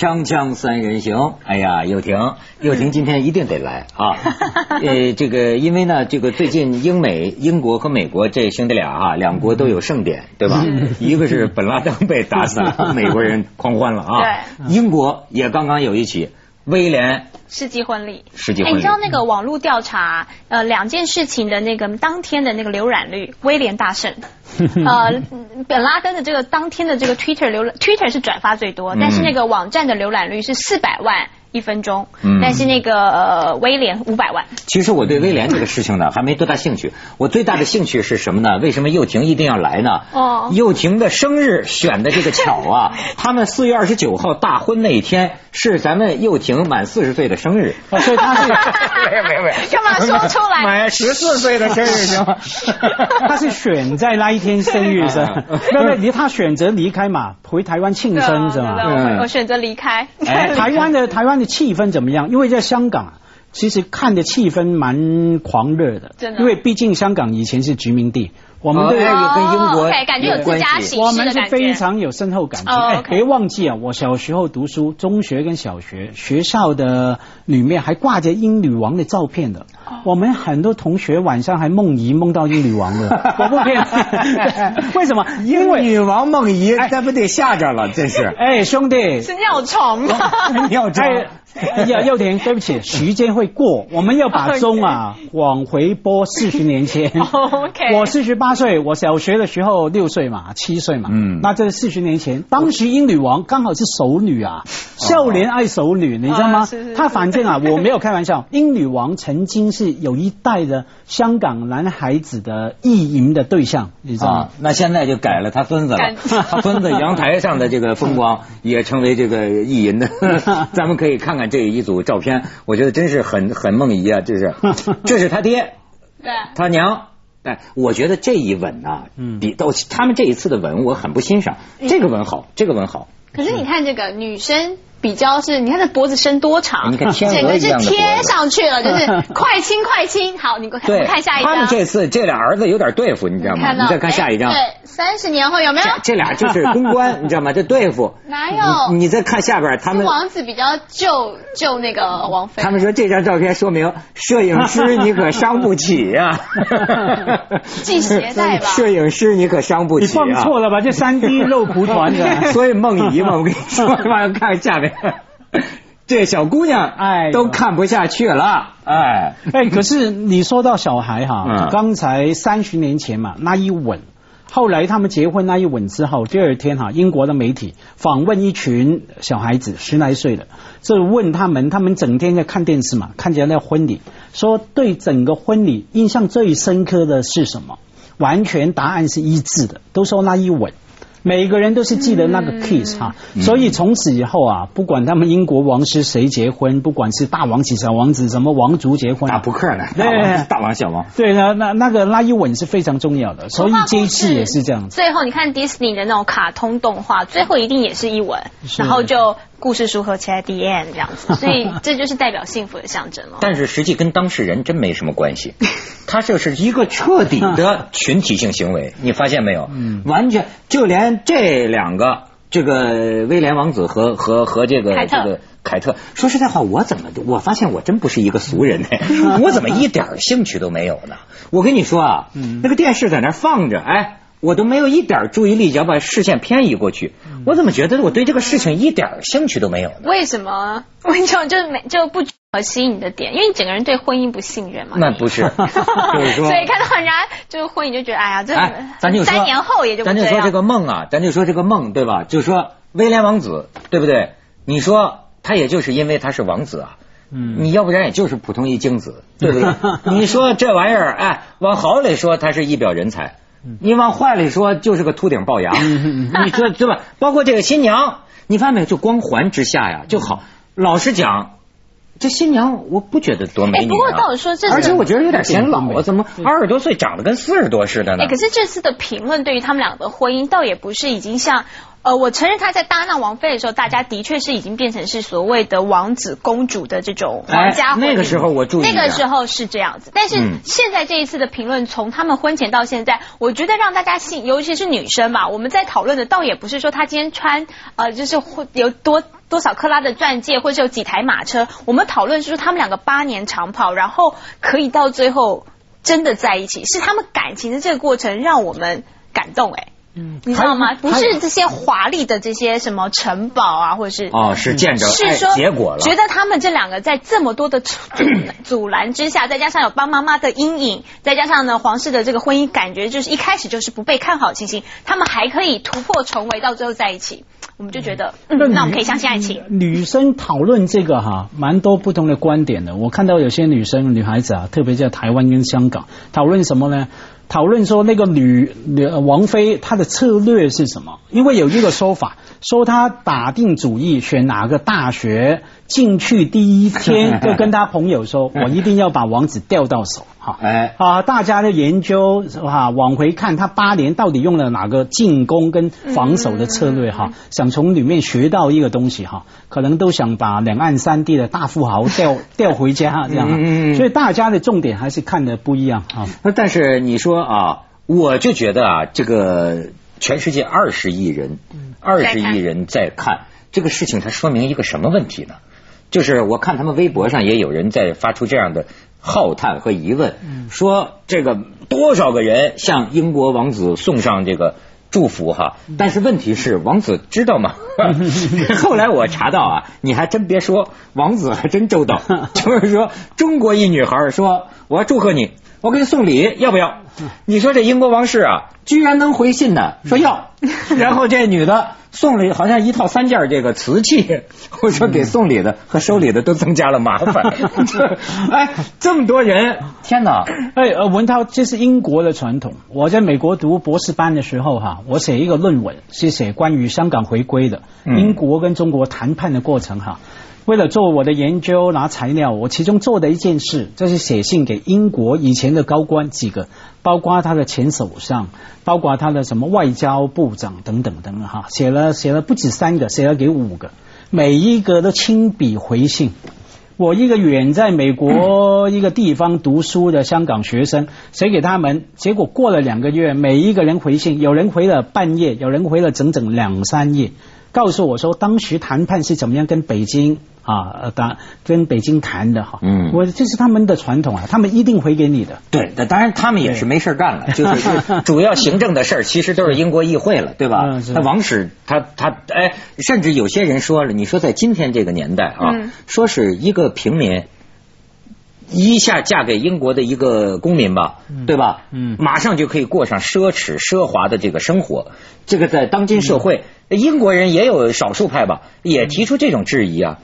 锵锵三人行，哎呀，又婷，又婷今天一定得来啊！呃，这个因为呢，这个最近英美、英国和美国这兄弟俩啊，两国都有盛典，对吧？一个是本拉登被打死了，美国人狂欢了啊！对，英国也刚刚有一起威廉世纪婚礼。世纪婚礼，你知道那个网络调查，呃，两件事情的那个当天的那个浏览率，威廉大胜。呃，本拉登的这个当天的这个 Twitter 浏览，Twitter 是转发最多，但是那个网站的浏览率是四百万一分钟，但是那个呃威廉五百万。其实我对威廉这个事情呢，还没多大兴趣。我最大的兴趣是什么呢？为什么又婷一定要来呢？哦，又婷的生日选的这个巧啊！他们四月二十九号大婚那一天是咱们又婷满四十岁的生日，所以他是没有没有没有，干嘛说出来？满十四岁的生日行吗？他是选在那一天生日是吧？那那离他选择离开嘛，回台湾庆生是吧？我选择离开。台湾的台湾的气氛怎么样？因为在香港。其实看的气氛蛮狂热的，真的，因为毕竟香港以前是殖民地，我们对跟英国感觉有自家形我们是非常有深厚感情。哎，别忘记啊，我小时候读书，中学跟小学学校的里面还挂着英女王的照片的。我们很多同学晚上还梦遗梦到英女王的，我不骗。为什么？英女王梦遗，那不得吓着了？真是。哎，兄弟，是尿床吗？尿床。要要点对不起，时间会过，我们要把钟啊往回拨四十年前。OK，我四十八岁，我小学的时候六岁嘛，七岁嘛。嗯，那这四十年前，当时英女王刚好是熟女啊，少年爱熟女，你知道吗？她反正啊，我没有开玩笑，英女王曾经是有一代的香港男孩子的意淫的对象，你知道吗？那现在就改了，他孙子了，他 孙子阳台上的这个风光也成为这个意淫的，咱们可以看看。这一组照片，我觉得真是很很梦遗啊！这是，这是他爹，对，他娘。哎，我觉得这一吻啊，比到他们这一次的吻，我很不欣赏。这个吻好，这个吻好。可是你看这个女生。比较是，你看这脖子伸多长，你看 整个是贴上去了，就是 快亲快亲。好，你给我看，看下一张。他们这次这俩儿子有点对付，你知道吗？你再看下一张。对，三十年后有没有？这俩就是公关，你知道吗？这对付。哪有？你再看下边，他们王子比较救救那个王妃。他们说这张照片说明摄影师你可伤不起呀。系鞋带吧。摄影师你可伤不起。你放错了吧？这三 D 肉蒲团的，所以梦遗嘛，我跟你说，看下面。这小姑娘哎都看不下去了哎哎，可是你说到小孩哈，刚才三十年前嘛那一吻，后来他们结婚那一吻之后，第二天哈，英国的媒体访问一群小孩子十来岁的，就问他们，他们整天在看电视嘛，看见那婚礼，说对整个婚礼印象最深刻的是什么？完全答案是一致的，都说那一吻。每个人都是记得那个 kiss 哈，所以从此以后啊，不管他们英国王室谁结婚，不管是大王子、小王子，什么王族结婚，打扑克呢，对，大王小王，对，那那那个那一吻是非常重要的，所以这一次也是这样子。最后你看迪士尼的那种卡通动画，最后一定也是一吻，然后就。故事书合起来 the end 这样子，所以这就是代表幸福的象征了。但是实际跟当事人真没什么关系，他这是一个彻底的群体性行为，你发现没有？嗯，完全就连这两个，这个威廉王子和和和这个这个凯特，说实在话，我怎么我发现我真不是一个俗人呢？我怎么一点兴趣都没有呢？我跟你说啊，那个电视在那放着，哎。我都没有一点注意力，就要把视线偏移过去。我怎么觉得我对这个事情一点兴趣都没有呢？为什么？为什么就没就不可吸引你的点？因为你整个人对婚姻不信任嘛。那不是，所以看到人家就是婚姻就觉得，哎呀，这咱就三年后也就咱就说这个梦啊，咱就说这个梦对吧？就说威廉王子对不对？你说他也就是因为他是王子啊，嗯，你要不然也就是普通一精子，对不对？你说这玩意儿，哎，往好里说他是一表人才。你往坏里说，就是个秃顶龅牙。你说对吧？包括这个新娘，你发现没有？就光环之下呀，就好。老实讲，这新娘我不觉得多美女。不过倒是说这，而且我觉得有点显老啊，怎么二十多岁长得跟四十多似的呢？哎，可是这次的评论对于他们两个的婚姻，倒也不是已经像。呃，我承认他在搭档王菲的时候，大家的确是已经变成是所谓的王子公主的这种皇家婚那个时候我注意，那个时候是这样子。但是现在这一次的评论，从他们婚前到现在，我觉得让大家信，尤其是女生嘛，我们在讨论的倒也不是说她今天穿呃，就是有多多少克拉的钻戒，或者有几台马车，我们讨论是说他们两个八年长跑，然后可以到最后真的在一起，是他们感情的这个过程让我们感动哎。嗯，你知道吗？不是这些华丽的这些什么城堡啊，或者是哦，是见着是说结果了。觉得他们这两个在这么多的阻 阻拦之下，再加上有帮妈妈的阴影，再加上呢皇室的这个婚姻，感觉就是一开始就是不被看好情形，他们还可以突破重围，到最后在一起，我们就觉得，嗯，那我们可以相信爱情。女生讨论这个哈，蛮多不同的观点的。我看到有些女生、女孩子啊，特别在台湾跟香港讨论什么呢？讨论说那个女女王妃她的策略是什么？因为有一个说法，说她打定主意选哪个大学。进去第一天 就跟他朋友说，我一定要把王子钓到手，哈，哎，啊，大家的研究哈，往回看他八年到底用了哪个进攻跟防守的策略，哈，想从里面学到一个东西，哈，可能都想把两岸三地的大富豪调调 回家，这样，所以大家的重点还是看的不一样，啊，那但是你说啊，我就觉得啊，这个全世界二十亿人，二十亿人在看这个事情，它说明一个什么问题呢？就是我看他们微博上也有人在发出这样的浩叹和疑问，说这个多少个人向英国王子送上这个祝福哈，但是问题是王子知道吗？后来我查到啊，你还真别说，王子还真周到，就是说中国一女孩说我要祝贺你，我给你送礼，要不要？你说这英国王室啊，居然能回信呢，说要，然后这女的。送了好像一套三件这个瓷器，我说给送礼的和收礼的都增加了麻烦。哎，这么多人，天哪！哎，呃，文涛，这是英国的传统。我在美国读博士班的时候，哈，我写一个论文，是写关于香港回归的，英国跟中国谈判的过程，哈。为了做我的研究拿材料，我其中做的一件事，就是写信给英国以前的高官几个，包括他的前首相，包括他的什么外交部长等等等等哈，写了写了不止三个，写了给五个，每一个都亲笔回信。我一个远在美国一个地方读书的香港学生写给他们，结果过了两个月，每一个人回信，有人回了半页，有人回了整整两三页，告诉我说当时谈判是怎么样跟北京。啊，当跟北京谈的哈，嗯，我这是他们的传统啊，他们一定回给你的。对，那当然他们也是没事干了，就是 主要行政的事儿，其实都是英国议会了，对吧？那王室他他哎，甚至有些人说了，你说在今天这个年代啊，说是一个平民一下嫁给英国的一个公民吧，对吧？嗯，马上就可以过上奢侈奢华的这个生活，这个在当今社会，英国人也有少数派吧，也提出这种质疑啊。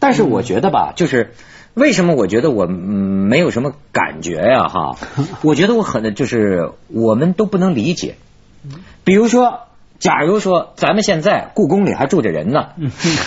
但是我觉得吧，就是为什么我觉得我没有什么感觉呀？哈，我觉得我很就是我们都不能理解。比如说，假如说咱们现在故宫里还住着人呢，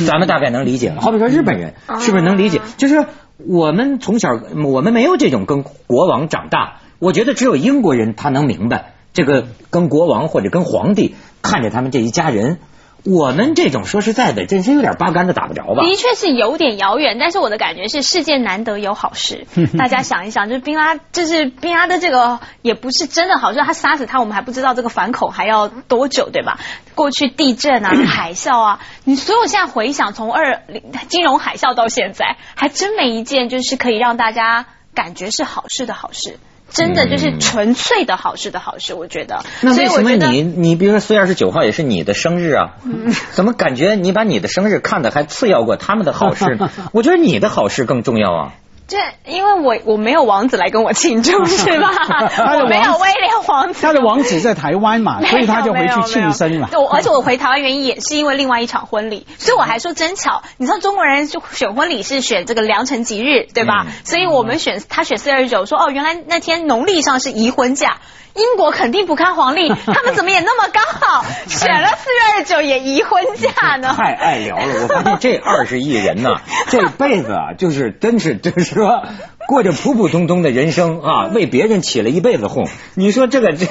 咱们大概能理解。好比说日本人是不是能理解？就是我们从小我们没有这种跟国王长大，我觉得只有英国人他能明白这个跟国王或者跟皇帝看着他们这一家人。我们这种说实在的，真是有点八竿子打不着吧？的确是有点遥远，但是我的感觉是世界难得有好事。大家想一想，就是宾拉，就是宾拉的这个也不是真的好事，他杀死他，我们还不知道这个反恐还要多久，对吧？过去地震啊、海啸啊，你所有现在回想，从二零金融海啸到现在，还真没一件就是可以让大家感觉是好事的好事。真的就是纯粹的好事的好事，我觉得。那为什么你你比如说四月二十九号也是你的生日啊？怎么感觉你把你的生日看的还次要过他们的好事？我觉得你的好事更重要啊。这因为我我没有王子来跟我庆祝是吧？我没有威廉王子，他的王子在台湾嘛，所以他就回去庆生了。对而且我回台湾原因也是因为另外一场婚礼，所以我还说真巧。你知道中国人就选婚礼是选这个良辰吉日对吧？所以我们选他选四月二十九，说哦原来那天农历上是宜婚假。英国肯定不看黄历，他们怎么也那么刚好选了四月二十九也移婚假呢？太爱聊了，我发现这二十亿人呐，这辈子啊，就是真是真是说，过着普普通通的人生啊，为别人起了一辈子哄。你说这个这，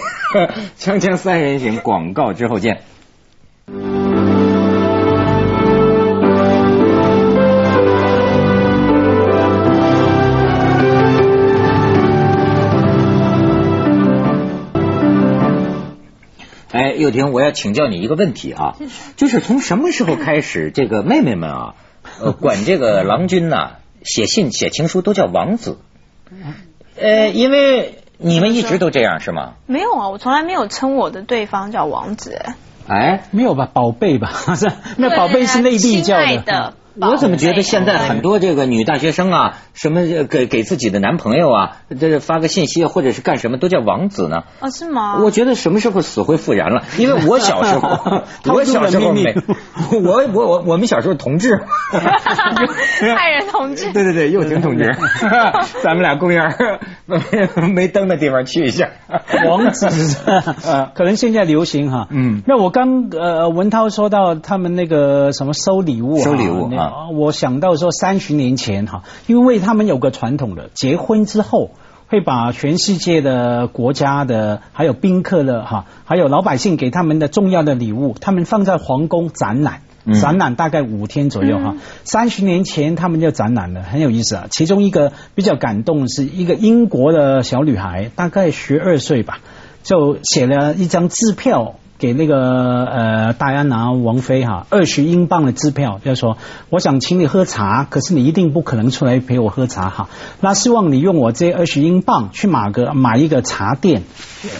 锵锵三人行广告之后见。哎，又婷，我要请教你一个问题啊，就是从什么时候开始，这个妹妹们啊，管这个郎君呢？写信写情书都叫王子？呃，因为你们一直都这样是吗？没有啊，我从来没有称我的对方叫王子。哎，没有吧，宝贝吧？那宝贝是内地叫的。我怎么觉得现在很多这个女大学生啊，什么给给自己的男朋友啊，这发个信息或者是干什么都叫王子呢？哦，是吗？我觉得什么时候死灰复燃了？因为我小时候，我小时候没，我我我我们小时候同志，爱人同志，对对对，又婷同志，咱们俩公园没灯的地方去一下，王子，可能现在流行哈。嗯，那我刚呃文涛说到他们那个什么收礼物，收礼物。我想到说三十年前哈，因为他们有个传统的，结婚之后会把全世界的国家的还有宾客的哈，还有老百姓给他们的重要的礼物，他们放在皇宫展览，展览大概五天左右哈。三十年前他们就展览了，很有意思啊。其中一个比较感动是一个英国的小女孩，大概十二岁吧，就写了一张支票。给那个呃戴安娜王妃哈二十英镑的支票，就说我想请你喝茶，可是你一定不可能出来陪我喝茶哈。那希望你用我这二十英镑去买个买一个茶店，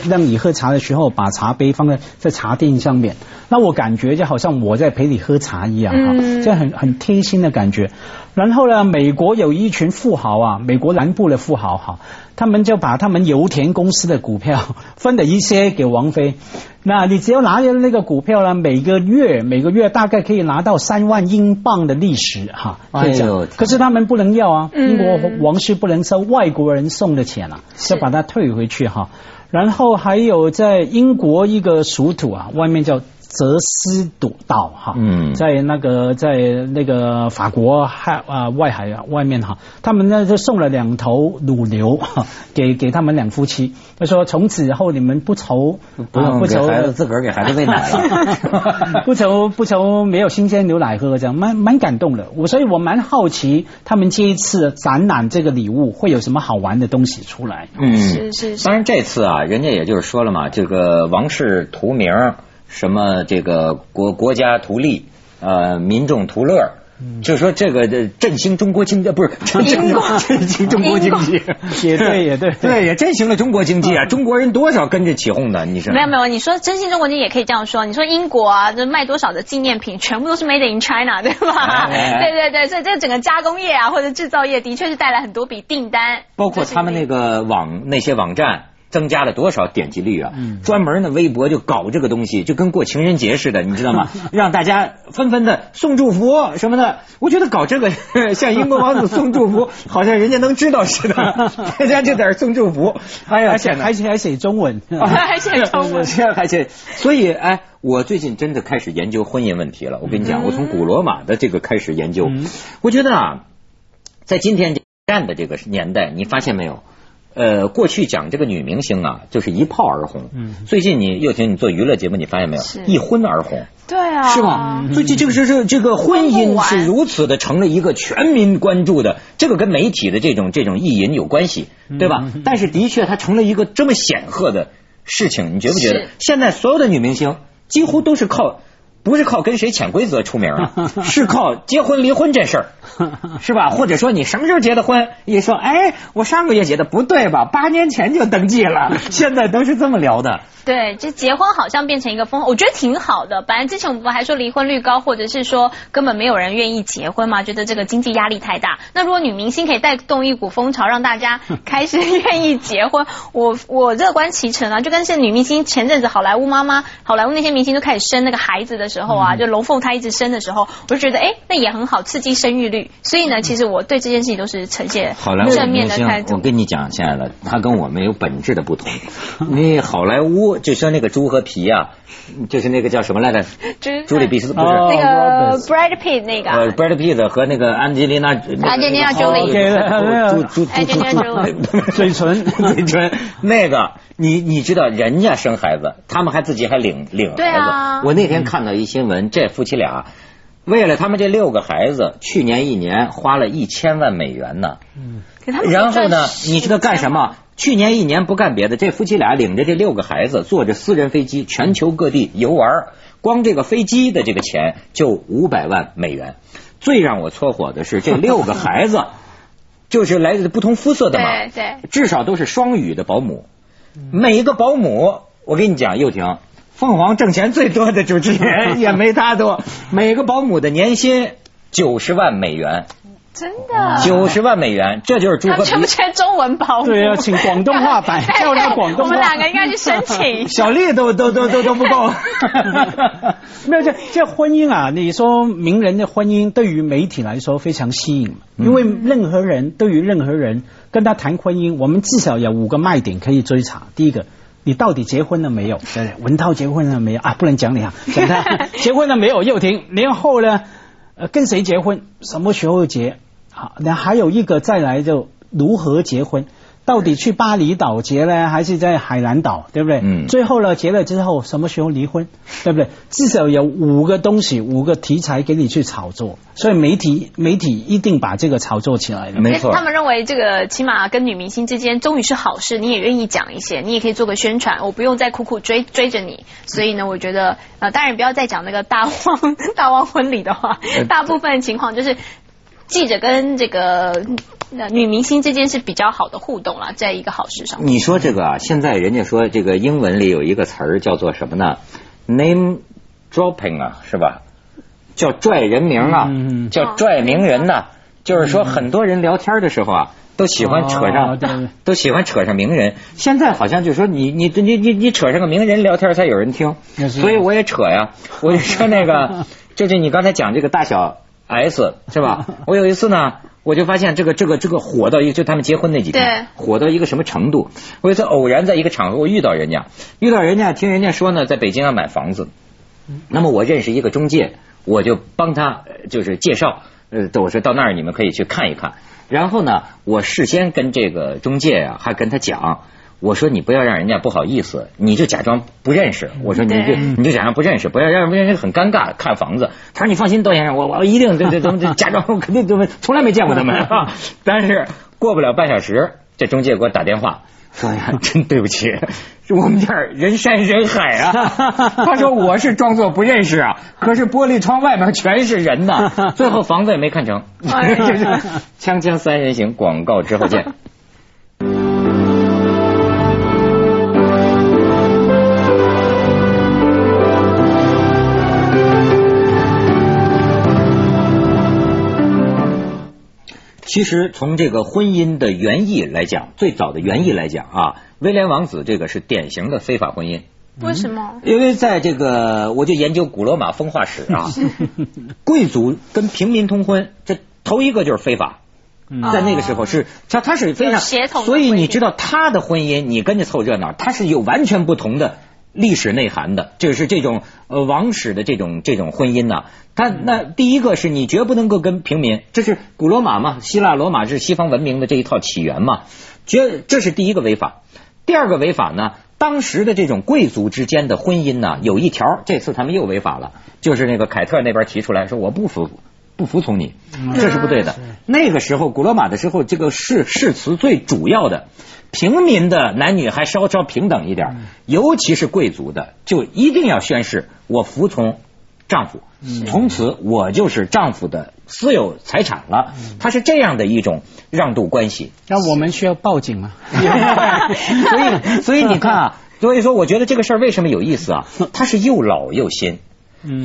让你喝茶的时候把茶杯放在在茶垫上面。那我感觉就好像我在陪你喝茶一样哈，这很很贴心的感觉。然后呢，美国有一群富豪啊，美国南部的富豪哈，他们就把他们油田公司的股票 分了一些给王菲。那你只要拿着那个股票呢，每个月每个月大概可以拿到三万英镑的利息哈。哎呦！可是他们不能要啊，英国王室不能收外国人送的钱啊，要把它退回去哈。然后还有在英国一个属土啊，外面叫。泽斯岛岛哈，嗯，在那个在那个法国海啊外海啊外面哈，他们呢就送了两头乳牛哈给给他们两夫妻，他说从此以后你们不愁不用不愁孩子自个儿给孩子喂奶了，不愁不愁没有新鲜牛奶喝，这样蛮蛮感动的。我所以我蛮好奇他们这一次展览这个礼物会有什么好玩的东西出来。嗯，是是。当然这次啊，人家也就是说了嘛，这个王室图名。什么这个国国家图利，呃，民众图乐，就说这个振兴中国经济，不是振兴 振兴中国经济，也对也对，对 也振兴了中国经济啊！中国人多少跟着起哄的？你说没有没有？你说振兴中国经济也可以这样说。你说英国啊，这卖多少的纪念品，全部都是 made in China，对吧？对对对，所以这整个加工业啊，或者制造业，的确是带来很多笔订单。包括他们那个网那些网站。增加了多少点击率啊？专门的微博就搞这个东西，就跟过情人节似的，你知道吗？让大家纷纷的送祝福什么的。我觉得搞这个 像英国王子送祝福，好像人家能知道似的，大家就在送祝福。哎呀，还写还写中文，还写中文，还写。所以，哎，我最近真的开始研究婚姻问题了。我跟你讲，我从古罗马的这个开始研究，我觉得啊，在今天战的这个年代，你发现没有？呃，过去讲这个女明星啊，就是一炮而红。嗯，最近你又听你做娱乐节目，你发现没有？一婚而红。对啊，是吧？最近这个是是这个婚姻是如此的成了一个全民关注的，这个跟媒体的这种这种意淫有关系，对吧？但是的确，它成了一个这么显赫的事情，你觉不觉得？现在所有的女明星几乎都是靠。不是靠跟谁潜规则出名啊，是靠结婚离婚这事儿，是吧？或者说你什么时候结的婚？一说，哎，我上个月结的，不对吧？八年前就登记了，现在都是这么聊的。对，这结婚好像变成一个风，我觉得挺好的。本来之前我们不还说离婚率高，或者是说根本没有人愿意结婚嘛，觉得这个经济压力太大。那如果女明星可以带动一股风潮，让大家开始愿意结婚，我我乐观其成啊。就跟现女明星前阵子好莱坞妈妈，好莱坞那些明星都开始生那个孩子的时候啊，就龙凤胎一直生的时候，我就觉得哎，那也很好，刺激生育率。所以呢，其实我对这件事情都是呈现正面的态度。我跟你讲，亲爱的，他跟我们有本质的不同。那好莱坞。就说那个猪和皮啊，就是那个叫什么来着？朱莉比斯不是那个 Brad Pitt 那个。呃，Brad Pitt 和那个安吉丽娜。安吉丽娜朱莉。朱朱朱朱朱。嘴唇嘴唇那个，你你知道人家生孩子，他们还自己还领领孩子。对啊。我那天看到一新闻，这夫妻俩为了他们这六个孩子，去年一年花了一千万美元呢。嗯。然后呢？你知道干什么？去年一年不干别的，这夫妻俩领着这六个孩子，坐着私人飞机全球各地游玩，光这个飞机的这个钱就五百万美元。最让我搓火的是这六个孩子，就是来自不同肤色的嘛，对，至少都是双语的保姆。每一个保姆，我跟你讲，又婷，凤凰挣钱最多的主持人也没他多，每个保姆的年薪九十万美元。真的，九十万美元，这就是朱和缺不缺中文保姆对，要请广东话版，叫他广东话。我们两个应该去申请。小丽都都都都都不够。没有这这婚姻啊，你说名人的婚姻对于媒体来说非常吸引，因为任何人对于任何人跟他谈婚姻，我们至少有五个卖点可以追查。第一个，你到底结婚了没有？对，文涛结婚了没有啊？不能讲你啊，讲他结婚了没有？又停，然后呢？呃，跟谁结婚？什么时候结？好，那还有一个再来就如何结婚？到底去巴厘岛结呢，还是在海南岛？对不对？嗯。最后呢，结了之后什么时候离婚？对不对？至少有五个东西，五个题材给你去炒作，所以媒体媒体一定把这个炒作起来的。没错。他们认为这个起码跟女明星之间终于是好事，你也愿意讲一些，你也可以做个宣传，我不用再苦苦追追着你。所以呢，我觉得呃，当然不要再讲那个大汪 大汪婚礼的话，大部分情况就是记者跟这个。那女明星之间是比较好的互动了，在一个好事上。你说这个啊，现在人家说这个英文里有一个词儿叫做什么呢？name dropping 啊，是吧？叫拽人名啊，叫拽名人呐。就是说，很多人聊天的时候啊，都喜欢扯上，都喜欢扯上名人。现在好像就说你你你你你扯上个名人聊天才有人听，所以我也扯呀。我就说那个，就是你刚才讲这个大小 S 是吧？我有一次呢。我就发现这个这个这个火到一个就他们结婚那几天，火到一个什么程度？我有一次偶然在一个场合我遇到人家，遇到人家听人家说呢，在北京要买房子，那么我认识一个中介，我就帮他就是介绍，呃，我说到那儿你们可以去看一看，然后呢，我事先跟这个中介啊还跟他讲。我说你不要让人家不好意思，你就假装不认识。我说你就你就假装不认识，不要让人家很尴尬。看房子，他说你放心，窦先生，我我一定这这这假装我 肯定都从来没见过他们。但是过不了半小时，这中介给我打电话说 呀，真对不起，我们这儿人山人海啊。他说我是装作不认识啊，可是玻璃窗外面全是人呐。最后房子也没看成。锵锵三人行，广告之后见。其实从这个婚姻的原意来讲，最早的原意来讲啊，威廉王子这个是典型的非法婚姻。为什么？因为在这个我就研究古罗马风化史啊，贵族跟平民通婚，这头一个就是非法。在那个时候是他他是非常协同，所以你知道他的婚姻，你跟着凑热闹，他是有完全不同的。历史内涵的，就是这种呃王室的这种这种婚姻呢，他那第一个是你绝不能够跟平民，这是古罗马嘛，希腊罗马是西方文明的这一套起源嘛，绝这是第一个违法。第二个违法呢，当时的这种贵族之间的婚姻呢，有一条，这次他们又违法了，就是那个凯特那边提出来说我不服不服从你，这是不对的。那个时候古罗马的时候，这个誓誓词最主要的。平民的男女还稍稍平等一点，尤其是贵族的，就一定要宣誓我服从丈夫，从此我就是丈夫的私有财产了。他是这样的一种让渡关系。那我们需要报警吗？所以，所以你看啊，所以说，我觉得这个事儿为什么有意思啊？它是又老又新。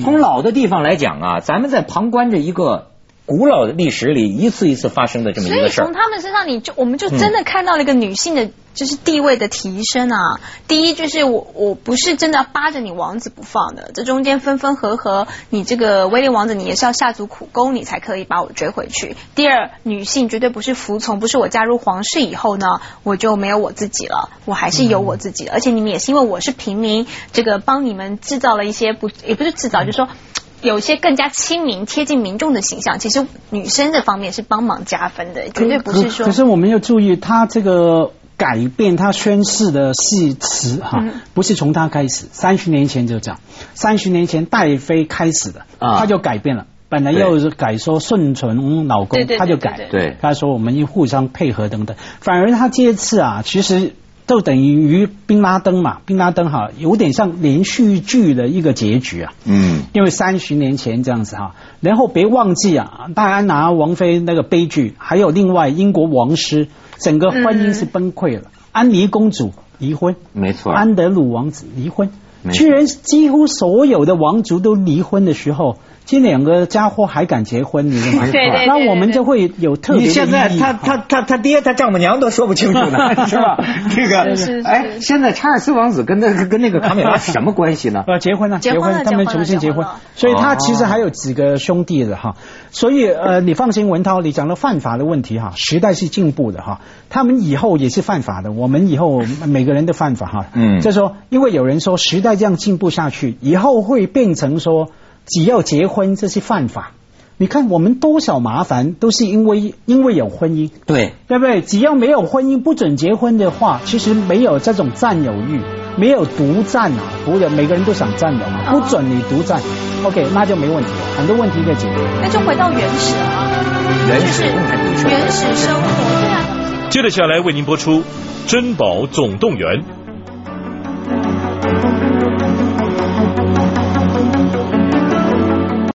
从老的地方来讲啊，咱们在旁观着一个。古老的历史里一次一次发生的这么一个事儿，所以从他们身上，你就我们就真的看到了一个女性的，就是地位的提升啊。第一，就是我我不是真的要扒着你王子不放的，这中间分分合合，你这个威廉王子，你也是要下足苦功，你才可以把我追回去。第二，女性绝对不是服从，不是我加入皇室以后呢，我就没有我自己了，我还是有我自己的。而且你们也是因为我是平民，这个帮你们制造了一些不，也不是制造，就是说。有些更加亲民、贴近民众的形象，其实女生这方面是帮忙加分的，绝对不是说。可是我们要注意，他这个改变他宣誓的誓词哈，不是从他开始，三十年前就这样，三十年前戴妃开始的，他就改变了。本来要是改说顺从老公，他就改，对，他说我们互相配合等等。反而他这次啊，其实就等于宾拉登嘛，宾拉登哈，有点像连续剧的一个结局啊。嗯，因为三十年前这样子哈，然后别忘记啊，戴安娜王妃那个悲剧，还有另外英国王室整个婚姻是崩溃了，安妮公主离婚，没错，安德鲁王子离婚，居然几乎所有的王族都离婚的时候。这两个家伙还敢结婚，你知道吗？那我们就会有特别。你现在他他他他爹他丈母娘都说不清楚呢，是吧？这个哎，现在查尔斯王子跟那个跟那个卡米拉什么关系呢？呃，结婚了，结婚，他们重新结婚，所以他其实还有几个兄弟的哈。所以呃，你放心，文涛，你讲了犯法的问题哈，时代是进步的哈，他们以后也是犯法的，我们以后每个人都犯法哈。嗯，就说因为有人说时代这样进步下去，以后会变成说。只要结婚，这是犯法。你看我们多少麻烦，都是因为因为有婚姻，对对不对？只要没有婚姻，不准结婚的话，其实没有这种占有欲，没有独占啊，不是每个人都想占有嘛，不准你独占，OK，那就没问题，很多问题可以解决。那就回到原始啊，原始原始生活。接着下来为您播出《珍宝总动员》。